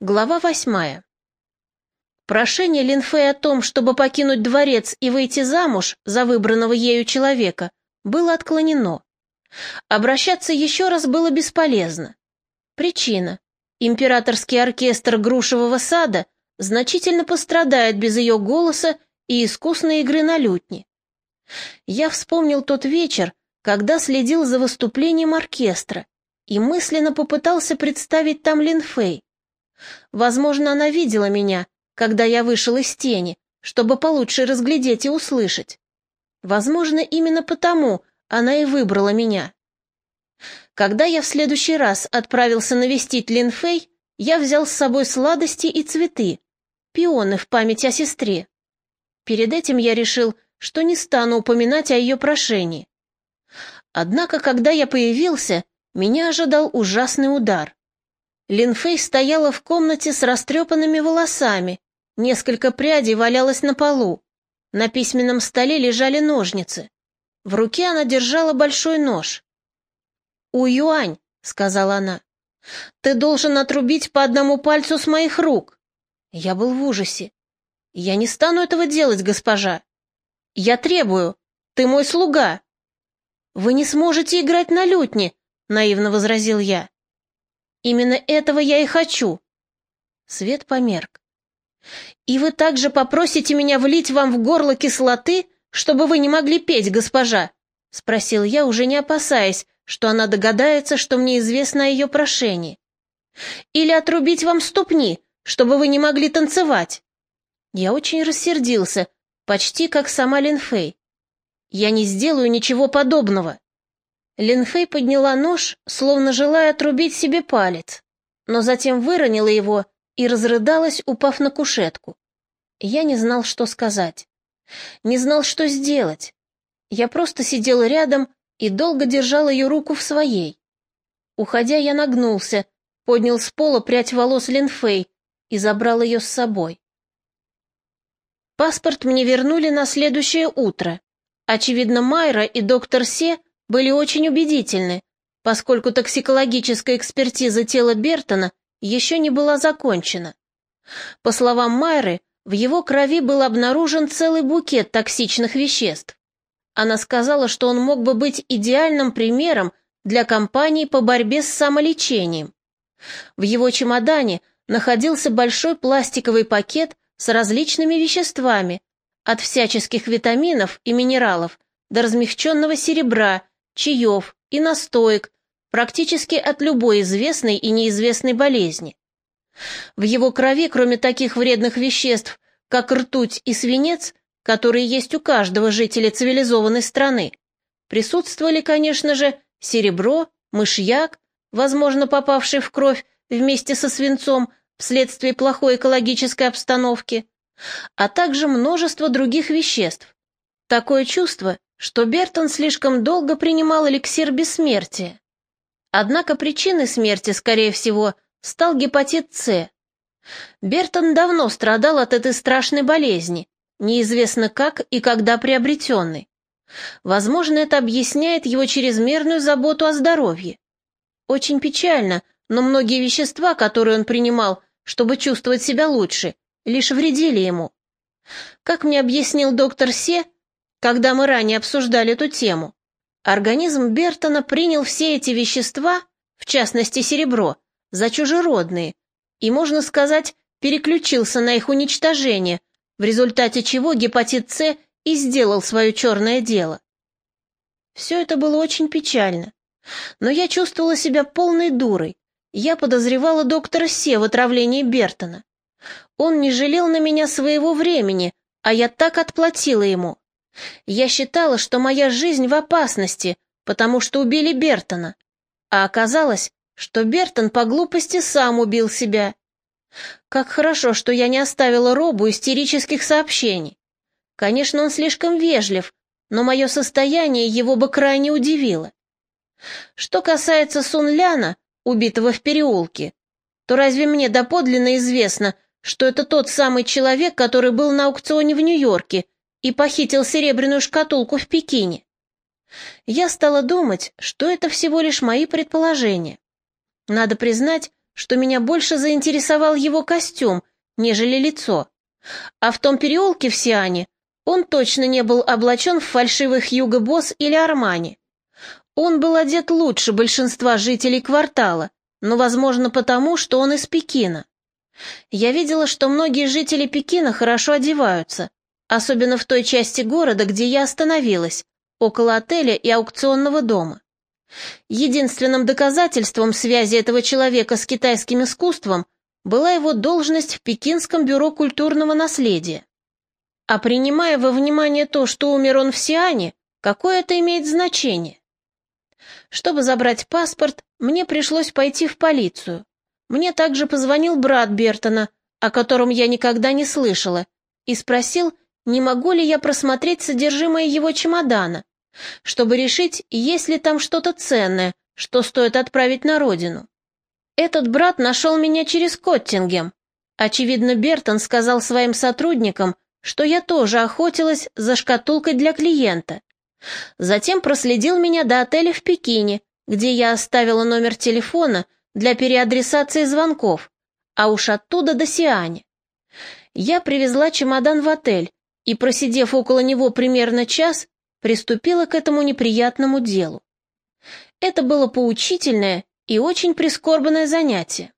Глава восьмая. Прошение Линфэй о том, чтобы покинуть дворец и выйти замуж за выбранного ею человека, было отклонено. Обращаться еще раз было бесполезно. Причина. Императорский оркестр Грушевого сада значительно пострадает без ее голоса и искусной игры на лютне. Я вспомнил тот вечер, когда следил за выступлением оркестра и мысленно попытался представить там Линфэй. Возможно, она видела меня, когда я вышел из тени, чтобы получше разглядеть и услышать. Возможно, именно потому она и выбрала меня. Когда я в следующий раз отправился навестить Лин Фэй, я взял с собой сладости и цветы, пионы в память о сестре. Перед этим я решил, что не стану упоминать о ее прошении. Однако, когда я появился, меня ожидал ужасный удар. Линфей стояла в комнате с растрепанными волосами, несколько прядей валялось на полу. На письменном столе лежали ножницы. В руке она держала большой нож. «У Юань», — сказала она, — «ты должен отрубить по одному пальцу с моих рук». Я был в ужасе. «Я не стану этого делать, госпожа. Я требую. Ты мой слуга». «Вы не сможете играть на лютне», — наивно возразил я. Именно этого я и хочу. Свет померк. И вы также попросите меня влить вам в горло кислоты, чтобы вы не могли петь, госпожа? Спросил я, уже не опасаясь, что она догадается, что мне известно о ее прошении. Или отрубить вам ступни, чтобы вы не могли танцевать? Я очень рассердился, почти как сама Линфей. Я не сделаю ничего подобного. Линфей подняла нож, словно желая отрубить себе палец, но затем выронила его и разрыдалась, упав на кушетку. Я не знал, что сказать. Не знал, что сделать. Я просто сидел рядом и долго держал ее руку в своей. Уходя, я нагнулся, поднял с пола прядь волос Линфей и забрал ее с собой. Паспорт мне вернули на следующее утро. Очевидно, Майра и доктор Се были очень убедительны, поскольку токсикологическая экспертиза тела Бертона еще не была закончена. По словам Майры, в его крови был обнаружен целый букет токсичных веществ. Она сказала, что он мог бы быть идеальным примером для кампании по борьбе с самолечением. В его чемодане находился большой пластиковый пакет с различными веществами, от всяческих витаминов и минералов до размягченного серебра чаев и настоек практически от любой известной и неизвестной болезни. В его крови, кроме таких вредных веществ, как ртуть и свинец, которые есть у каждого жителя цивилизованной страны, присутствовали, конечно же, серебро, мышьяк, возможно, попавший в кровь вместе со свинцом вследствие плохой экологической обстановки, а также множество других веществ. Такое чувство, что Бертон слишком долго принимал эликсир бессмертия. Однако причиной смерти, скорее всего, стал гепатит С. Бертон давно страдал от этой страшной болезни, неизвестно как и когда приобретенной. Возможно, это объясняет его чрезмерную заботу о здоровье. Очень печально, но многие вещества, которые он принимал, чтобы чувствовать себя лучше, лишь вредили ему. Как мне объяснил доктор Се, когда мы ранее обсуждали эту тему, организм Бертона принял все эти вещества, в частности серебро, за чужеродные, и, можно сказать, переключился на их уничтожение, в результате чего гепатит С и сделал свое черное дело. Все это было очень печально, но я чувствовала себя полной дурой. Я подозревала доктора Се в отравлении Бертона. Он не жалел на меня своего времени, а я так отплатила ему. Я считала, что моя жизнь в опасности, потому что убили Бертона. А оказалось, что Бертон по глупости сам убил себя. Как хорошо, что я не оставила Робу истерических сообщений. Конечно, он слишком вежлив, но мое состояние его бы крайне удивило. Что касается Сун Ляна, убитого в переулке, то разве мне доподлинно известно, что это тот самый человек, который был на аукционе в Нью-Йорке и похитил серебряную шкатулку в Пекине. Я стала думать, что это всего лишь мои предположения. Надо признать, что меня больше заинтересовал его костюм, нежели лицо. А в том переулке в Сиане он точно не был облачен в фальшивых Юго Босс или Армани. Он был одет лучше большинства жителей квартала, но, возможно, потому, что он из Пекина. Я видела, что многие жители Пекина хорошо одеваются, особенно в той части города, где я остановилась, около отеля и аукционного дома. Единственным доказательством связи этого человека с китайским искусством была его должность в Пекинском бюро культурного наследия. А принимая во внимание то, что умер он в Сиане, какое это имеет значение? Чтобы забрать паспорт, мне пришлось пойти в полицию. Мне также позвонил брат Бертона, о котором я никогда не слышала, и спросил, не могу ли я просмотреть содержимое его чемодана, чтобы решить, есть ли там что-то ценное, что стоит отправить на родину. Этот брат нашел меня через Коттингем. Очевидно, Бертон сказал своим сотрудникам, что я тоже охотилась за шкатулкой для клиента. Затем проследил меня до отеля в Пекине, где я оставила номер телефона для переадресации звонков, а уж оттуда до Сиани. Я привезла чемодан в отель и, просидев около него примерно час, приступила к этому неприятному делу. Это было поучительное и очень прискорбное занятие.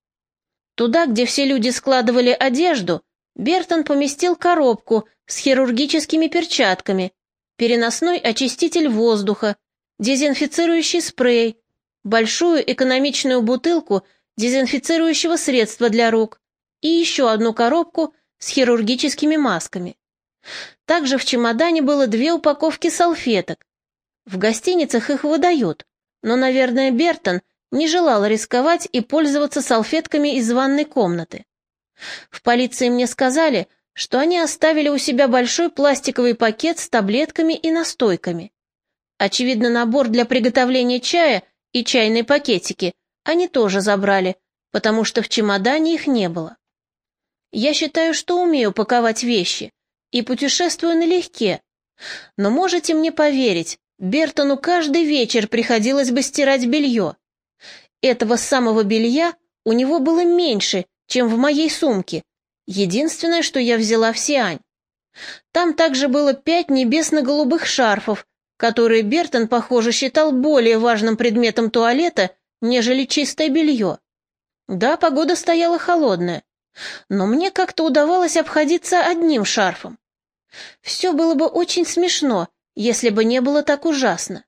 Туда, где все люди складывали одежду, Бертон поместил коробку с хирургическими перчатками, переносной очиститель воздуха, дезинфицирующий спрей, большую экономичную бутылку дезинфицирующего средства для рук и еще одну коробку с хирургическими масками. Также в чемодане было две упаковки салфеток. В гостиницах их выдают, но, наверное, Бертон не желал рисковать и пользоваться салфетками из ванной комнаты. В полиции мне сказали, что они оставили у себя большой пластиковый пакет с таблетками и настойками. Очевидно, набор для приготовления чая и чайные пакетики они тоже забрали, потому что в чемодане их не было. Я считаю, что умею паковать вещи и путешествую налегке. Но можете мне поверить, Бертону каждый вечер приходилось бы стирать белье. Этого самого белья у него было меньше, чем в моей сумке, единственное, что я взяла в Сиань. Там также было пять небесно-голубых шарфов, которые Бертон, похоже, считал более важным предметом туалета, нежели чистое белье. Да, погода стояла холодная, но мне как-то удавалось обходиться одним шарфом. Все было бы очень смешно, если бы не было так ужасно.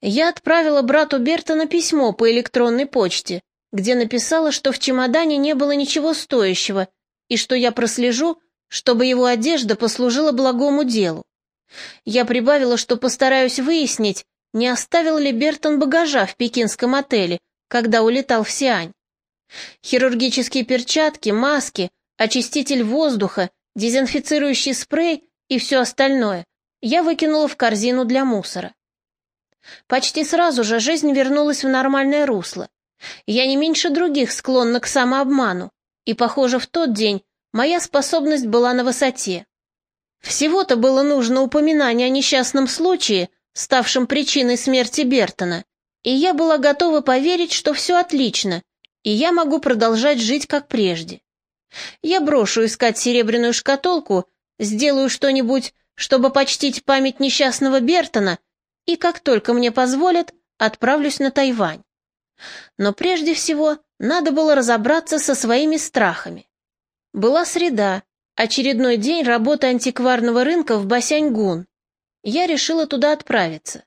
Я отправила брату Бертона письмо по электронной почте, где написала, что в чемодане не было ничего стоящего и что я прослежу, чтобы его одежда послужила благому делу. Я прибавила, что постараюсь выяснить, не оставил ли Бертон багажа в пекинском отеле, когда улетал в Сиань. Хирургические перчатки, маски, очиститель воздуха, дезинфицирующий спрей и все остальное я выкинула в корзину для мусора. Почти сразу же жизнь вернулась в нормальное русло. Я не меньше других склонна к самообману, и, похоже, в тот день моя способность была на высоте. Всего-то было нужно упоминание о несчастном случае, ставшем причиной смерти Бертона, и я была готова поверить, что все отлично, и я могу продолжать жить как прежде. Я брошу искать серебряную шкатулку, сделаю что-нибудь, чтобы почтить память несчастного Бертона, и как только мне позволят, отправлюсь на Тайвань. Но прежде всего надо было разобраться со своими страхами. Была среда, Очередной день работы антикварного рынка в Басяньгун. Я решила туда отправиться.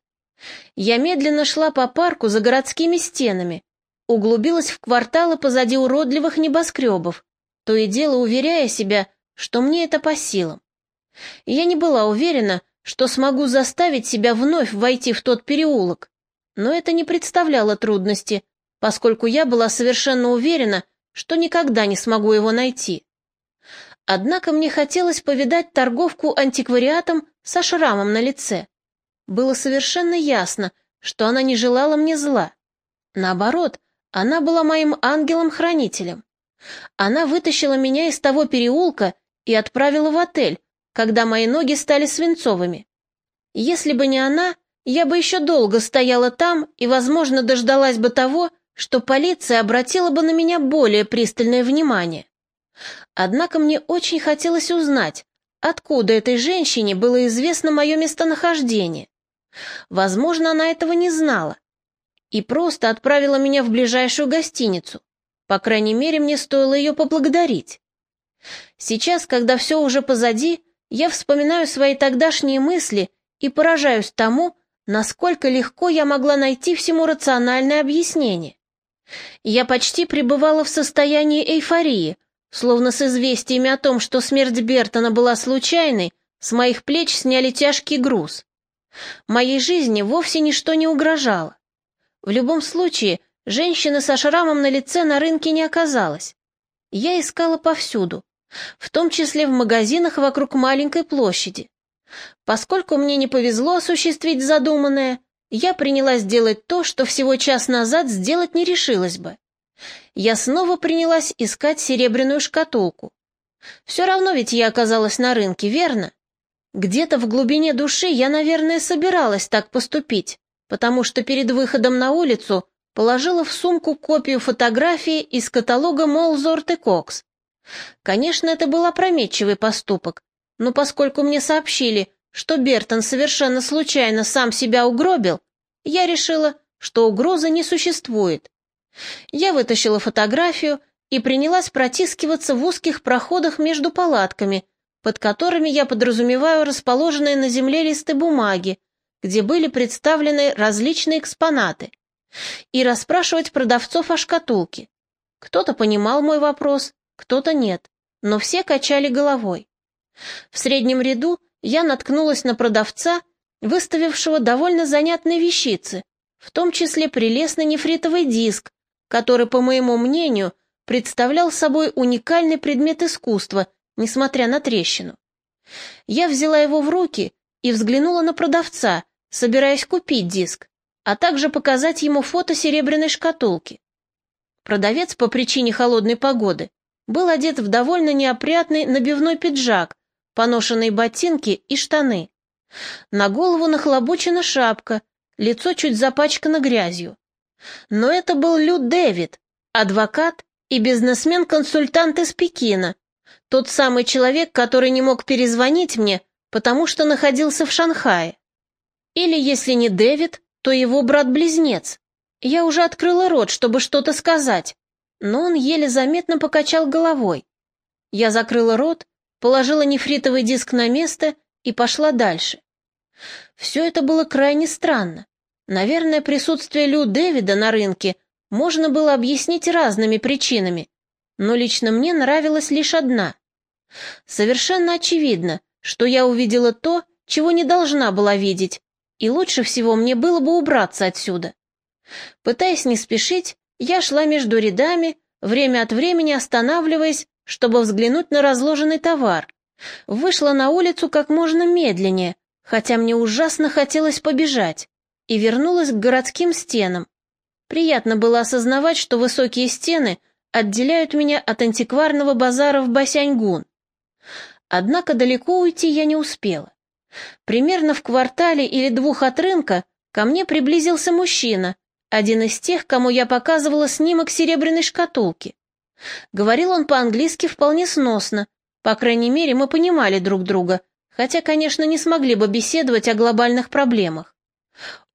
Я медленно шла по парку за городскими стенами, углубилась в кварталы позади уродливых небоскребов, то и дело уверяя себя, что мне это по силам. Я не была уверена, что смогу заставить себя вновь войти в тот переулок, но это не представляло трудности, поскольку я была совершенно уверена, что никогда не смогу его найти. Однако мне хотелось повидать торговку антиквариатом со шрамом на лице. Было совершенно ясно, что она не желала мне зла. Наоборот, она была моим ангелом-хранителем. Она вытащила меня из того переулка и отправила в отель, когда мои ноги стали свинцовыми. Если бы не она, я бы еще долго стояла там и, возможно, дождалась бы того, что полиция обратила бы на меня более пристальное внимание. Однако мне очень хотелось узнать, откуда этой женщине было известно мое местонахождение. Возможно, она этого не знала и просто отправила меня в ближайшую гостиницу. По крайней мере, мне стоило ее поблагодарить. Сейчас, когда все уже позади, я вспоминаю свои тогдашние мысли и поражаюсь тому, насколько легко я могла найти всему рациональное объяснение. Я почти пребывала в состоянии эйфории, словно с известиями о том, что смерть Бертона была случайной, с моих плеч сняли тяжкий груз. Моей жизни вовсе ничто не угрожало. В любом случае, женщины со шрамом на лице на рынке не оказалось. Я искала повсюду, в том числе в магазинах вокруг маленькой площади. Поскольку мне не повезло осуществить задуманное, я принялась делать то, что всего час назад сделать не решилась бы. Я снова принялась искать серебряную шкатулку. Все равно ведь я оказалась на рынке, верно? Где-то в глубине души я, наверное, собиралась так поступить, потому что перед выходом на улицу положила в сумку копию фотографии из каталога Молзорт и Кокс. Конечно, это был опрометчивый поступок, но поскольку мне сообщили, что Бертон совершенно случайно сам себя угробил, я решила, что угрозы не существует. Я вытащила фотографию и принялась протискиваться в узких проходах между палатками, под которыми я подразумеваю расположенные на земле листы бумаги, где были представлены различные экспонаты, и расспрашивать продавцов о шкатулке. Кто-то понимал мой вопрос, кто-то нет, но все качали головой. В среднем ряду я наткнулась на продавца, выставившего довольно занятные вещицы, в том числе прелестный нефритовый диск, который, по моему мнению, представлял собой уникальный предмет искусства, несмотря на трещину. Я взяла его в руки и взглянула на продавца, собираясь купить диск, а также показать ему фото серебряной шкатулки. Продавец по причине холодной погоды был одет в довольно неопрятный набивной пиджак, поношенные ботинки и штаны. На голову нахлобучена шапка, лицо чуть запачкано грязью. Но это был Лю Дэвид, адвокат и бизнесмен-консультант из Пекина, тот самый человек, который не мог перезвонить мне, потому что находился в Шанхае. Или, если не Дэвид, то его брат-близнец. Я уже открыла рот, чтобы что-то сказать, но он еле заметно покачал головой. Я закрыла рот, положила нефритовый диск на место и пошла дальше. Все это было крайне странно. Наверное, присутствие Лю Дэвида на рынке можно было объяснить разными причинами, но лично мне нравилась лишь одна. Совершенно очевидно, что я увидела то, чего не должна была видеть, и лучше всего мне было бы убраться отсюда. Пытаясь не спешить, я шла между рядами, время от времени останавливаясь, чтобы взглянуть на разложенный товар. Вышла на улицу как можно медленнее, хотя мне ужасно хотелось побежать и вернулась к городским стенам. Приятно было осознавать, что высокие стены отделяют меня от антикварного базара в Басяньгун. Однако далеко уйти я не успела. Примерно в квартале или двух от рынка ко мне приблизился мужчина, один из тех, кому я показывала снимок серебряной шкатулки. Говорил он по-английски вполне сносно, по крайней мере, мы понимали друг друга, хотя, конечно, не смогли бы беседовать о глобальных проблемах.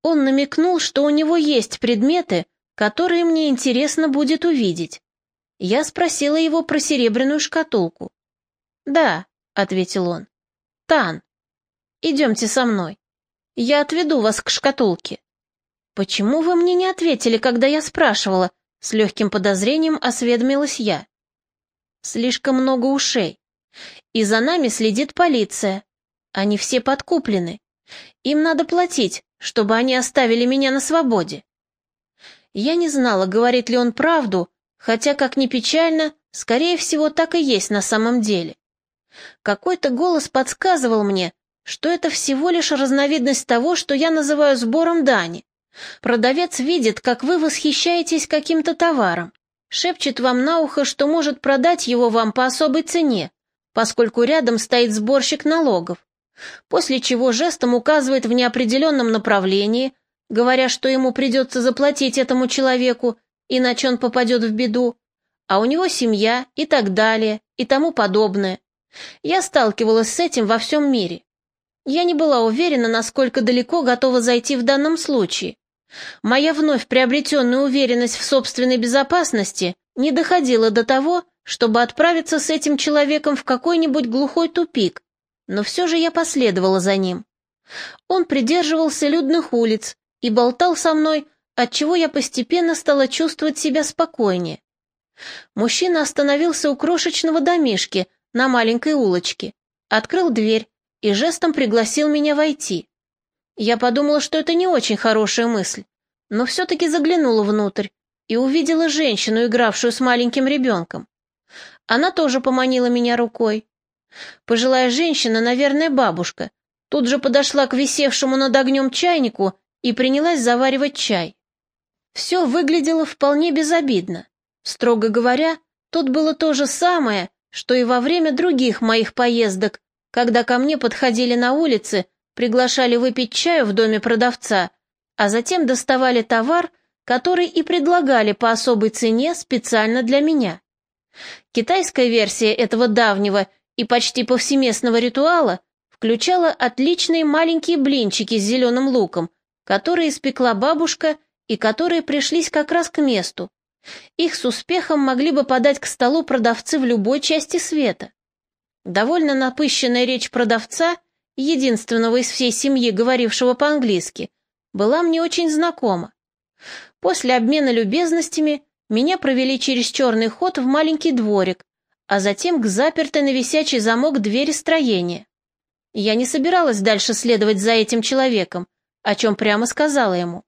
Он намекнул, что у него есть предметы, которые мне интересно будет увидеть. Я спросила его про серебряную шкатулку. «Да», — ответил он. «Тан, идемте со мной. Я отведу вас к шкатулке». «Почему вы мне не ответили, когда я спрашивала?» С легким подозрением осведомилась я. «Слишком много ушей. И за нами следит полиция. Они все подкуплены. Им надо платить, чтобы они оставили меня на свободе. Я не знала, говорит ли он правду, хотя, как ни печально, скорее всего, так и есть на самом деле. Какой-то голос подсказывал мне, что это всего лишь разновидность того, что я называю сбором дани. Продавец видит, как вы восхищаетесь каким-то товаром, шепчет вам на ухо, что может продать его вам по особой цене, поскольку рядом стоит сборщик налогов после чего жестом указывает в неопределенном направлении, говоря, что ему придется заплатить этому человеку, иначе он попадет в беду, а у него семья и так далее, и тому подобное. Я сталкивалась с этим во всем мире. Я не была уверена, насколько далеко готова зайти в данном случае. Моя вновь приобретенная уверенность в собственной безопасности не доходила до того, чтобы отправиться с этим человеком в какой-нибудь глухой тупик, но все же я последовала за ним. Он придерживался людных улиц и болтал со мной, отчего я постепенно стала чувствовать себя спокойнее. Мужчина остановился у крошечного домишки на маленькой улочке, открыл дверь и жестом пригласил меня войти. Я подумала, что это не очень хорошая мысль, но все-таки заглянула внутрь и увидела женщину, игравшую с маленьким ребенком. Она тоже поманила меня рукой. Пожилая женщина, наверное, бабушка, тут же подошла к висевшему над огнем чайнику и принялась заваривать чай. Все выглядело вполне безобидно. Строго говоря, тут было то же самое, что и во время других моих поездок, когда ко мне подходили на улице, приглашали выпить чаю в доме продавца, а затем доставали товар, который и предлагали по особой цене специально для меня. Китайская версия этого давнего и почти повсеместного ритуала включала отличные маленькие блинчики с зеленым луком, которые испекла бабушка и которые пришлись как раз к месту. Их с успехом могли бы подать к столу продавцы в любой части света. Довольно напыщенная речь продавца, единственного из всей семьи, говорившего по-английски, была мне очень знакома. После обмена любезностями меня провели через черный ход в маленький дворик, а затем к запертой на висячий замок двери строения. Я не собиралась дальше следовать за этим человеком, о чем прямо сказала ему.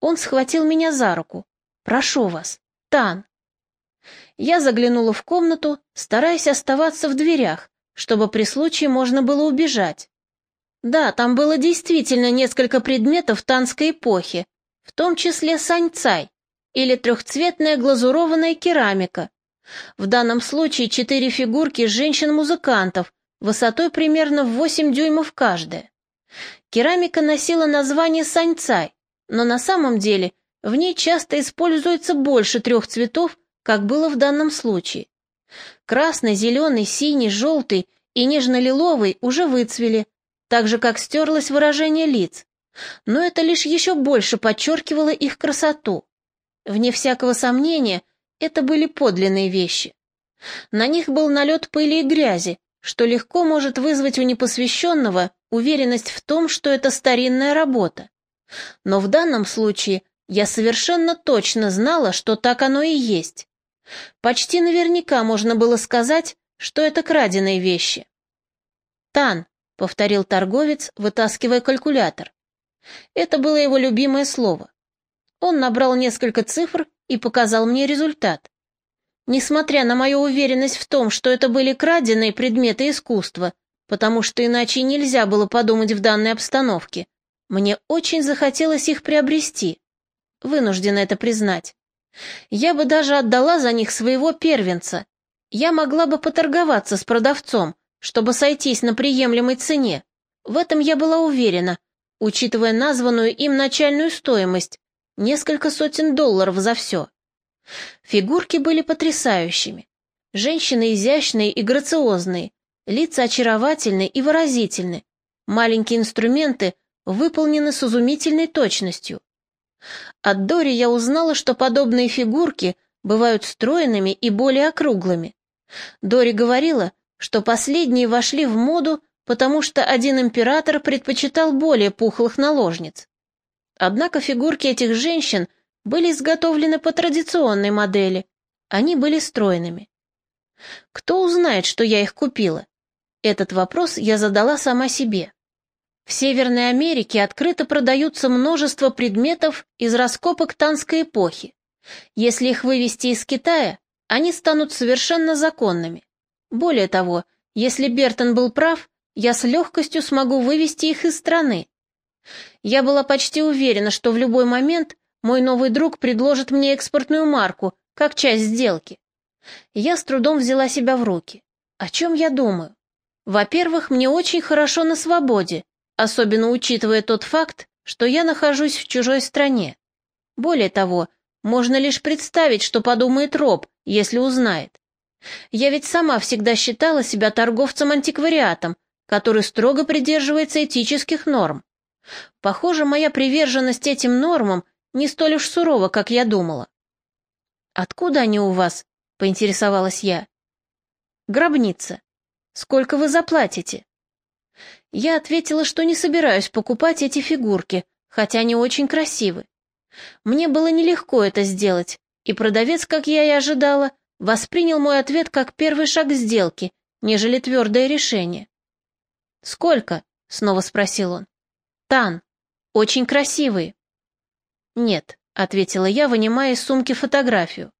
Он схватил меня за руку. «Прошу вас, Тан». Я заглянула в комнату, стараясь оставаться в дверях, чтобы при случае можно было убежать. Да, там было действительно несколько предметов танской эпохи, в том числе саньцай, или трехцветная глазурованная керамика. В данном случае четыре фигурки женщин-музыкантов, высотой примерно в 8 дюймов каждая. Керамика носила название саньцай, но на самом деле в ней часто используется больше трех цветов, как было в данном случае. Красный, зеленый, синий, желтый и нежно-лиловый уже выцвели, так же, как стерлось выражение лиц. Но это лишь еще больше подчеркивало их красоту. Вне всякого сомнения, это были подлинные вещи. На них был налет пыли и грязи, что легко может вызвать у непосвященного уверенность в том, что это старинная работа. Но в данном случае я совершенно точно знала, что так оно и есть. Почти наверняка можно было сказать, что это краденые вещи. «Тан», — повторил торговец, вытаскивая калькулятор. Это было его любимое слово. Он набрал несколько цифр и показал мне результат. Несмотря на мою уверенность в том, что это были краденые предметы искусства, потому что иначе нельзя было подумать в данной обстановке, мне очень захотелось их приобрести. Вынуждена это признать. Я бы даже отдала за них своего первенца. Я могла бы поторговаться с продавцом, чтобы сойтись на приемлемой цене. В этом я была уверена, учитывая названную им начальную стоимость, Несколько сотен долларов за все. Фигурки были потрясающими. Женщины изящные и грациозные, лица очаровательные и выразительны. Маленькие инструменты выполнены с изумительной точностью. От Дори я узнала, что подобные фигурки бывают стройными и более округлыми. Дори говорила, что последние вошли в моду, потому что один император предпочитал более пухлых наложниц. Однако фигурки этих женщин были изготовлены по традиционной модели. Они были стройными. Кто узнает, что я их купила? Этот вопрос я задала сама себе. В Северной Америке открыто продаются множество предметов из раскопок танской эпохи. Если их вывести из Китая, они станут совершенно законными. Более того, если Бертон был прав, я с легкостью смогу вывести их из страны. Я была почти уверена, что в любой момент мой новый друг предложит мне экспортную марку, как часть сделки. Я с трудом взяла себя в руки. О чем я думаю? Во-первых, мне очень хорошо на свободе, особенно учитывая тот факт, что я нахожусь в чужой стране. Более того, Можно лишь представить, что подумает Роб, если узнает. Я ведь сама всегда считала себя торговцем-антиквариатом, который строго придерживается этических норм. Похоже, моя приверженность этим нормам не столь уж сурова, как я думала. «Откуда они у вас?» — поинтересовалась я. «Гробница. Сколько вы заплатите?» Я ответила, что не собираюсь покупать эти фигурки, хотя они очень красивы. Мне было нелегко это сделать, и продавец, как я и ожидала, воспринял мой ответ как первый шаг к сделке, нежели твердое решение. «Сколько?» — снова спросил он. «Тан. Очень красивые». «Нет», — ответила я, вынимая из сумки фотографию.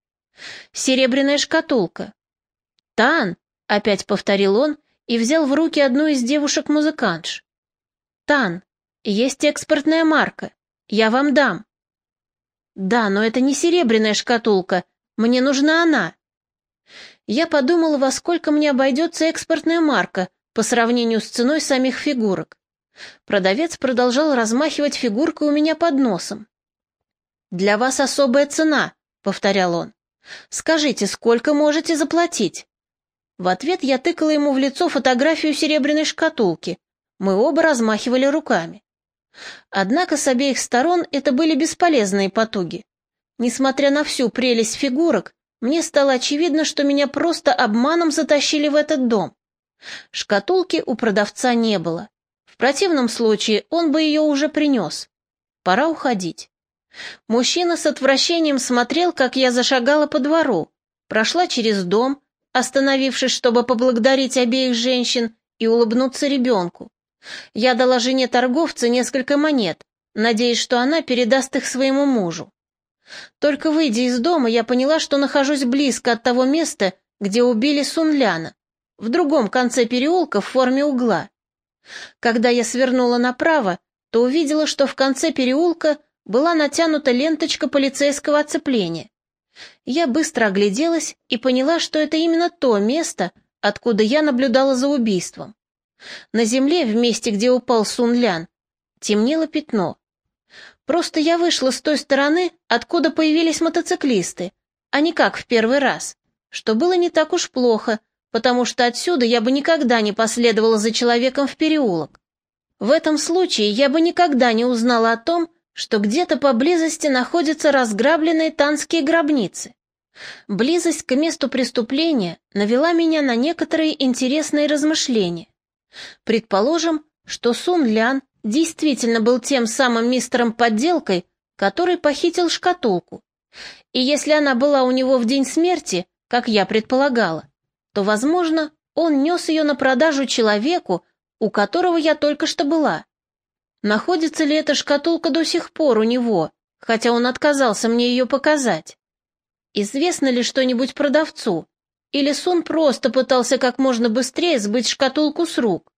«Серебряная шкатулка». «Тан», — опять повторил он и взял в руки одну из девушек-музыкантш. «Тан, есть экспортная марка. Я вам дам». «Да, но это не серебряная шкатулка. Мне нужна она». Я подумала, во сколько мне обойдется экспортная марка по сравнению с ценой самих фигурок. Продавец продолжал размахивать фигуркой у меня под носом. «Для вас особая цена», — повторял он. «Скажите, сколько можете заплатить?» В ответ я тыкала ему в лицо фотографию серебряной шкатулки. Мы оба размахивали руками. Однако с обеих сторон это были бесполезные потуги. Несмотря на всю прелесть фигурок, мне стало очевидно, что меня просто обманом затащили в этот дом. Шкатулки у продавца не было. В противном случае он бы ее уже принес. Пора уходить. Мужчина с отвращением смотрел, как я зашагала по двору, прошла через дом, остановившись, чтобы поблагодарить обеих женщин и улыбнуться ребенку. Я дала жене торговца несколько монет, надеясь, что она передаст их своему мужу. Только выйдя из дома, я поняла, что нахожусь близко от того места, где убили Сунляна, в другом конце переулка в форме угла. Когда я свернула направо, то увидела, что в конце переулка была натянута ленточка полицейского оцепления. Я быстро огляделась и поняла, что это именно то место, откуда я наблюдала за убийством. На земле, в месте, где упал Сун Лян, темнело пятно. Просто я вышла с той стороны, откуда появились мотоциклисты, а не как в первый раз, что было не так уж плохо, потому что отсюда я бы никогда не последовала за человеком в переулок. В этом случае я бы никогда не узнала о том, что где-то поблизости находятся разграбленные танские гробницы. Близость к месту преступления навела меня на некоторые интересные размышления. Предположим, что Сун Лян действительно был тем самым мистером-подделкой, который похитил шкатулку. И если она была у него в день смерти, как я предполагала, то, возможно, он нес ее на продажу человеку, у которого я только что была. Находится ли эта шкатулка до сих пор у него, хотя он отказался мне ее показать? Известно ли что-нибудь продавцу? Или Сун просто пытался как можно быстрее сбыть шкатулку с рук?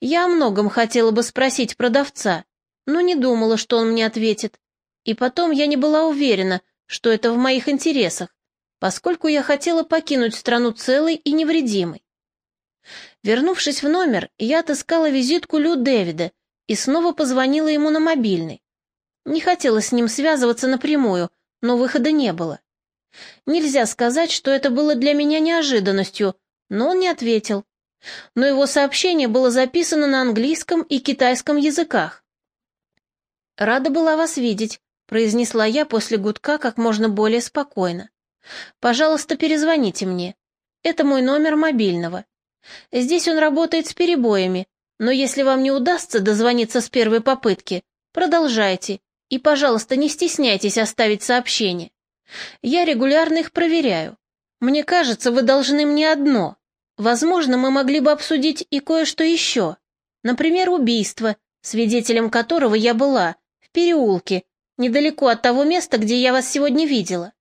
Я о многом хотела бы спросить продавца, но не думала, что он мне ответит. И потом я не была уверена, что это в моих интересах, поскольку я хотела покинуть страну целой и невредимой. Вернувшись в номер, я отыскала визитку Лю Дэвида и снова позвонила ему на мобильный. Не хотела с ним связываться напрямую, но выхода не было. Нельзя сказать, что это было для меня неожиданностью, но он не ответил. Но его сообщение было записано на английском и китайском языках. «Рада была вас видеть», — произнесла я после гудка как можно более спокойно. «Пожалуйста, перезвоните мне. Это мой номер мобильного. Здесь он работает с перебоями, но если вам не удастся дозвониться с первой попытки, продолжайте и, пожалуйста, не стесняйтесь оставить сообщение. Я регулярно их проверяю. Мне кажется, вы должны мне одно. Возможно, мы могли бы обсудить и кое-что еще. Например, убийство, свидетелем которого я была, в переулке, недалеко от того места, где я вас сегодня видела.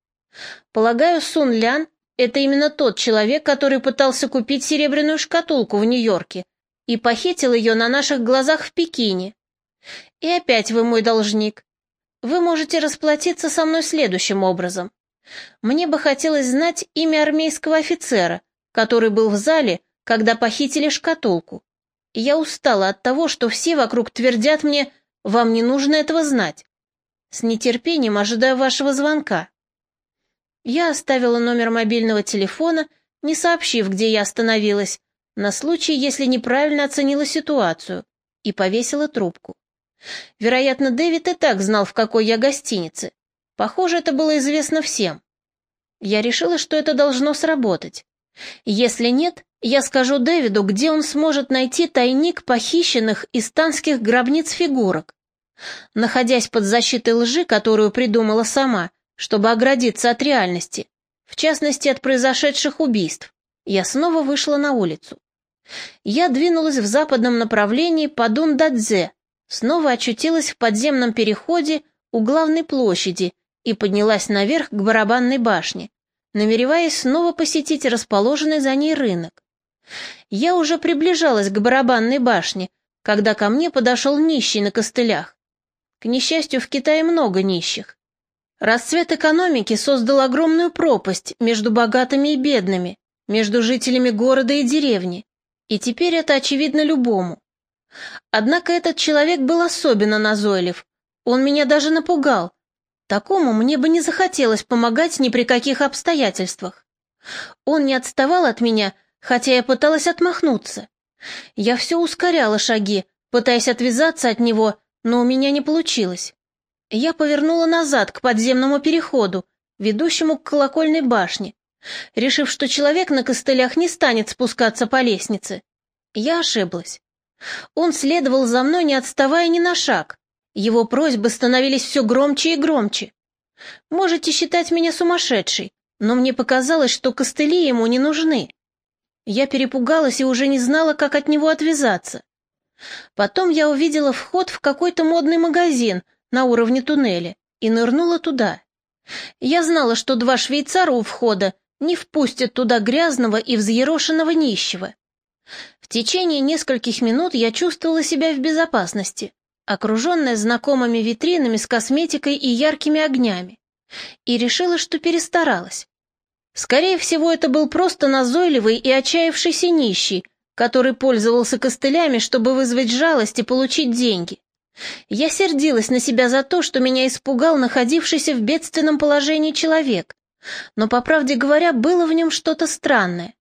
Полагаю, Сун Лян — это именно тот человек, который пытался купить серебряную шкатулку в Нью-Йорке и похитил ее на наших глазах в Пекине. И опять вы мой должник. Вы можете расплатиться со мной следующим образом. Мне бы хотелось знать имя армейского офицера, который был в зале, когда похитили шкатулку. я устала от того, что все вокруг твердят мне, вам не нужно этого знать. С нетерпением ожидаю вашего звонка». Я оставила номер мобильного телефона, не сообщив, где я остановилась, на случай, если неправильно оценила ситуацию, и повесила трубку. Вероятно, Дэвид и так знал, в какой я гостинице. Похоже, это было известно всем. Я решила, что это должно сработать. Если нет, я скажу Дэвиду, где он сможет найти тайник похищенных из танских гробниц фигурок. Находясь под защитой лжи, которую придумала сама, чтобы оградиться от реальности, в частности от произошедших убийств, я снова вышла на улицу. Я двинулась в западном направлении по Дундадзе, снова очутилась в подземном переходе у главной площади и поднялась наверх к барабанной башне, намереваясь снова посетить расположенный за ней рынок. Я уже приближалась к барабанной башне, когда ко мне подошел нищий на костылях. К несчастью, в Китае много нищих. Расцвет экономики создал огромную пропасть между богатыми и бедными, между жителями города и деревни, и теперь это очевидно любому. Однако этот человек был особенно назойлив, он меня даже напугал. Такому мне бы не захотелось помогать ни при каких обстоятельствах. Он не отставал от меня, хотя я пыталась отмахнуться. Я все ускоряла шаги, пытаясь отвязаться от него, но у меня не получилось. Я повернула назад к подземному переходу, ведущему к колокольной башне, решив, что человек на костылях не станет спускаться по лестнице. Я ошиблась. Он следовал за мной, не отставая ни на шаг. Его просьбы становились все громче и громче. Можете считать меня сумасшедшей, но мне показалось, что костыли ему не нужны. Я перепугалась и уже не знала, как от него отвязаться. Потом я увидела вход в какой-то модный магазин на уровне туннеля и нырнула туда. Я знала, что два швейцара у входа не впустят туда грязного и взъерошенного нищего. В течение нескольких минут я чувствовала себя в безопасности, окруженная знакомыми витринами с косметикой и яркими огнями, и решила, что перестаралась. Скорее всего, это был просто назойливый и отчаявшийся нищий, который пользовался костылями, чтобы вызвать жалость и получить деньги. Я сердилась на себя за то, что меня испугал находившийся в бедственном положении человек, но, по правде говоря, было в нем что-то странное.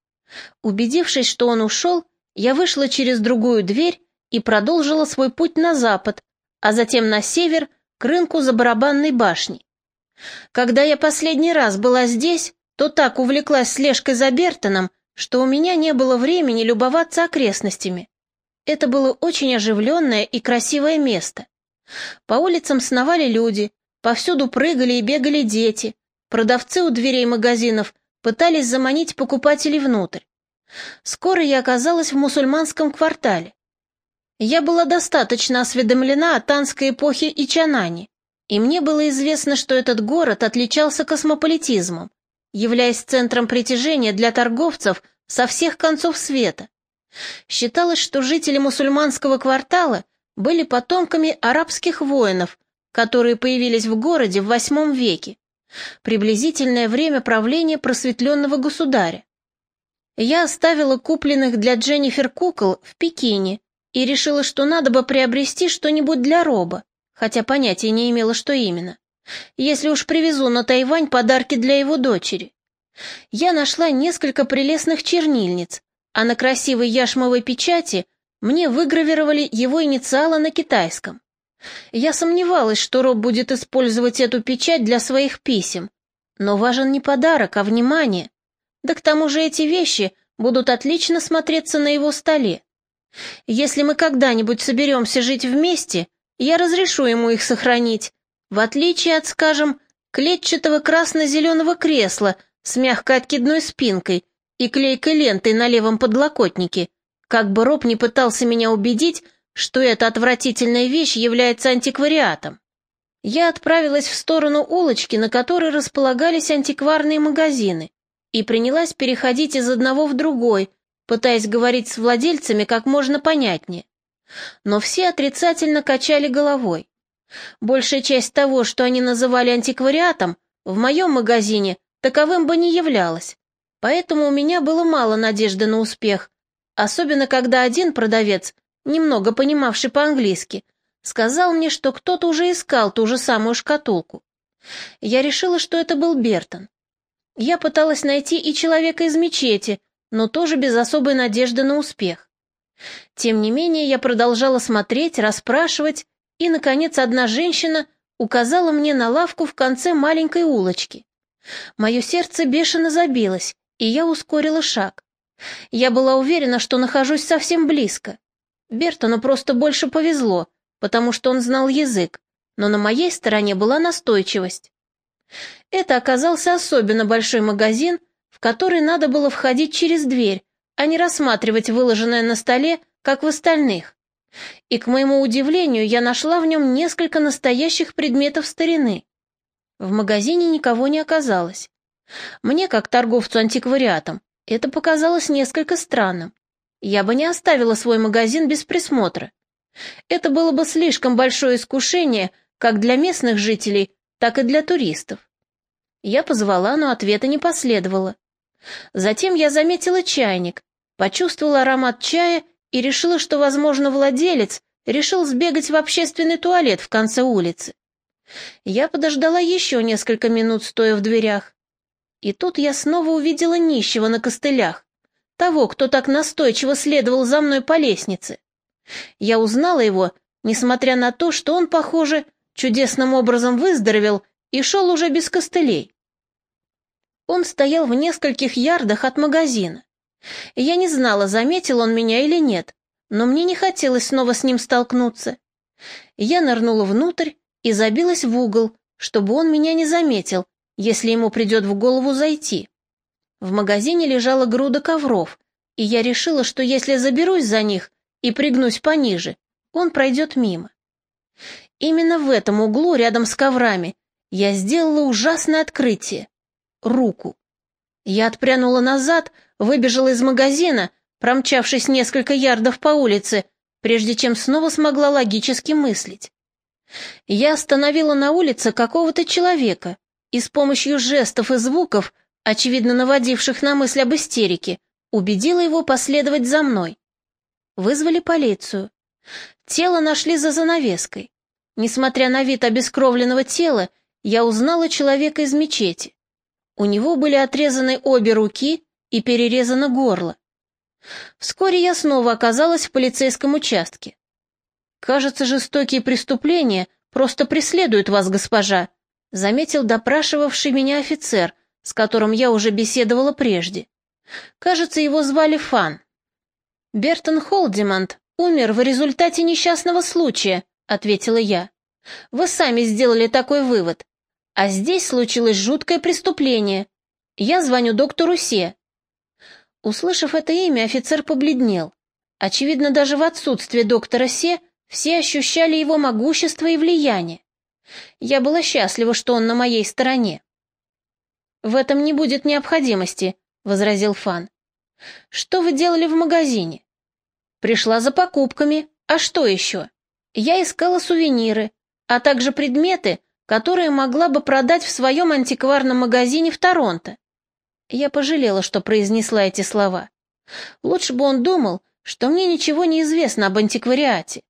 Убедившись, что он ушел, я вышла через другую дверь и продолжила свой путь на запад, а затем на север, к рынку за барабанной башней. Когда я последний раз была здесь, то так увлеклась слежкой за Бертоном, что у меня не было времени любоваться окрестностями. Это было очень оживленное и красивое место. По улицам сновали люди, повсюду прыгали и бегали дети, продавцы у дверей магазинов пытались заманить покупателей внутрь. Скоро я оказалась в мусульманском квартале. Я была достаточно осведомлена о танской эпохе и Чанане, и мне было известно, что этот город отличался космополитизмом являясь центром притяжения для торговцев со всех концов света. Считалось, что жители мусульманского квартала были потомками арабских воинов, которые появились в городе в VIII веке, приблизительное время правления просветленного государя. Я оставила купленных для Дженнифер кукол в Пекине и решила, что надо бы приобрести что-нибудь для Роба, хотя понятия не имела, что именно если уж привезу на Тайвань подарки для его дочери. Я нашла несколько прелестных чернильниц, а на красивой яшмовой печати мне выгравировали его инициалы на китайском. Я сомневалась, что Роб будет использовать эту печать для своих писем, но важен не подарок, а внимание. Да к тому же эти вещи будут отлично смотреться на его столе. Если мы когда-нибудь соберемся жить вместе, я разрешу ему их сохранить, в отличие от, скажем, клетчатого красно-зеленого кресла с мягкой откидной спинкой и клейкой лентой на левом подлокотнике, как бы Роб не пытался меня убедить, что эта отвратительная вещь является антиквариатом. Я отправилась в сторону улочки, на которой располагались антикварные магазины, и принялась переходить из одного в другой, пытаясь говорить с владельцами как можно понятнее. Но все отрицательно качали головой. Большая часть того, что они называли антиквариатом, в моем магазине таковым бы не являлась. Поэтому у меня было мало надежды на успех, особенно когда один продавец, немного понимавший по-английски, сказал мне, что кто-то уже искал ту же самую шкатулку. Я решила, что это был Бертон. Я пыталась найти и человека из мечети, но тоже без особой надежды на успех. Тем не менее, я продолжала смотреть, расспрашивать, и, наконец, одна женщина указала мне на лавку в конце маленькой улочки. Мое сердце бешено забилось, и я ускорила шаг. Я была уверена, что нахожусь совсем близко. Бертону просто больше повезло, потому что он знал язык, но на моей стороне была настойчивость. Это оказался особенно большой магазин, в который надо было входить через дверь, а не рассматривать выложенное на столе, как в остальных. И, к моему удивлению, я нашла в нем несколько настоящих предметов старины. В магазине никого не оказалось. Мне, как торговцу антиквариатом, это показалось несколько странным. Я бы не оставила свой магазин без присмотра. Это было бы слишком большое искушение как для местных жителей, так и для туристов. Я позвала, но ответа не последовало. Затем я заметила чайник, почувствовала аромат чая и решила, что, возможно, владелец решил сбегать в общественный туалет в конце улицы. Я подождала еще несколько минут, стоя в дверях. И тут я снова увидела нищего на костылях, того, кто так настойчиво следовал за мной по лестнице. Я узнала его, несмотря на то, что он, похоже, чудесным образом выздоровел и шел уже без костылей. Он стоял в нескольких ярдах от магазина. Я не знала, заметил он меня или нет, но мне не хотелось снова с ним столкнуться. Я нырнула внутрь и забилась в угол, чтобы он меня не заметил, если ему придет в голову зайти. В магазине лежала груда ковров, и я решила, что если заберусь за них и пригнусь пониже, он пройдет мимо. Именно в этом углу, рядом с коврами, я сделала ужасное открытие — руку. Я отпрянула назад, выбежала из магазина, промчавшись несколько ярдов по улице, прежде чем снова смогла логически мыслить. Я остановила на улице какого-то человека и с помощью жестов и звуков, очевидно наводивших на мысль об истерике, убедила его последовать за мной. Вызвали полицию. Тело нашли за занавеской. Несмотря на вид обескровленного тела, я узнала человека из мечети. У него были отрезаны обе руки и перерезано горло. Вскоре я снова оказалась в полицейском участке. «Кажется, жестокие преступления просто преследуют вас, госпожа», заметил допрашивавший меня офицер, с которым я уже беседовала прежде. Кажется, его звали Фан. «Бертон Холдимант умер в результате несчастного случая», — ответила я. «Вы сами сделали такой вывод. А здесь случилось жуткое преступление. Я звоню доктору Се». Услышав это имя, офицер побледнел. Очевидно, даже в отсутствие доктора Се все ощущали его могущество и влияние. Я была счастлива, что он на моей стороне. «В этом не будет необходимости», — возразил Фан. «Что вы делали в магазине?» «Пришла за покупками. А что еще?» «Я искала сувениры, а также предметы, которые могла бы продать в своем антикварном магазине в Торонто». Я пожалела, что произнесла эти слова. Лучше бы он думал, что мне ничего не известно об антиквариате.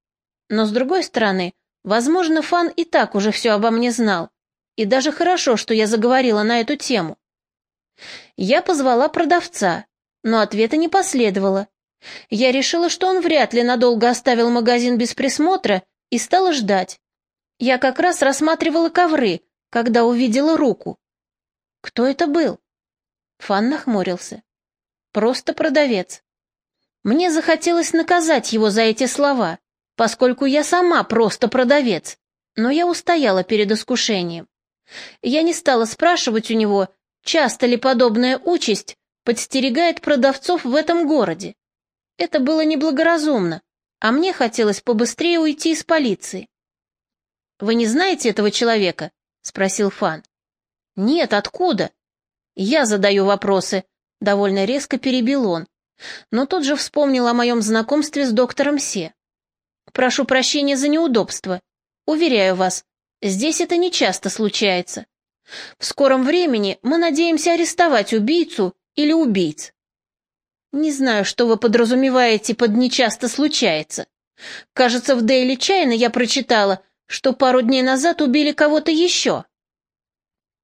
Но, с другой стороны, возможно, Фан и так уже все обо мне знал. И даже хорошо, что я заговорила на эту тему. Я позвала продавца, но ответа не последовало. Я решила, что он вряд ли надолго оставил магазин без присмотра и стала ждать. Я как раз рассматривала ковры, когда увидела руку. Кто это был? Фан нахмурился. Просто продавец. Мне захотелось наказать его за эти слова, поскольку я сама просто продавец, но я устояла перед искушением. Я не стала спрашивать у него, часто ли подобная участь подстерегает продавцов в этом городе. Это было неблагоразумно, а мне хотелось побыстрее уйти из полиции. «Вы не знаете этого человека?» — спросил Фан. «Нет, откуда?» «Я задаю вопросы», — довольно резко перебил он, но тут же вспомнил о моем знакомстве с доктором Се. «Прошу прощения за неудобство. Уверяю вас, здесь это не часто случается. В скором времени мы надеемся арестовать убийцу или убийц». «Не знаю, что вы подразумеваете под «нечасто случается». Кажется, в Дейли Чайна я прочитала, что пару дней назад убили кого-то еще.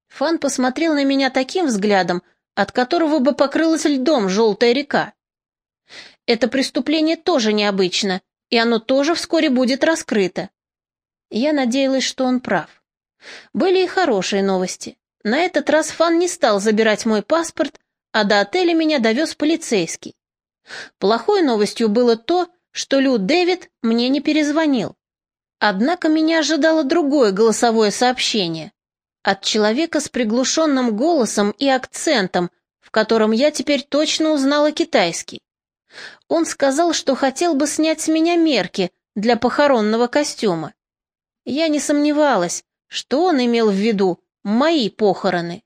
Фан посмотрел на меня таким взглядом, от которого бы покрылась льдом желтая река. Это преступление тоже необычно, и оно тоже вскоре будет раскрыто. Я надеялась, что он прав. Были и хорошие новости. На этот раз Фан не стал забирать мой паспорт, а до отеля меня довез полицейский. Плохой новостью было то, что Лю Дэвид мне не перезвонил. Однако меня ожидало другое голосовое сообщение от человека с приглушенным голосом и акцентом, в котором я теперь точно узнала китайский. Он сказал, что хотел бы снять с меня мерки для похоронного костюма. Я не сомневалась, что он имел в виду мои похороны.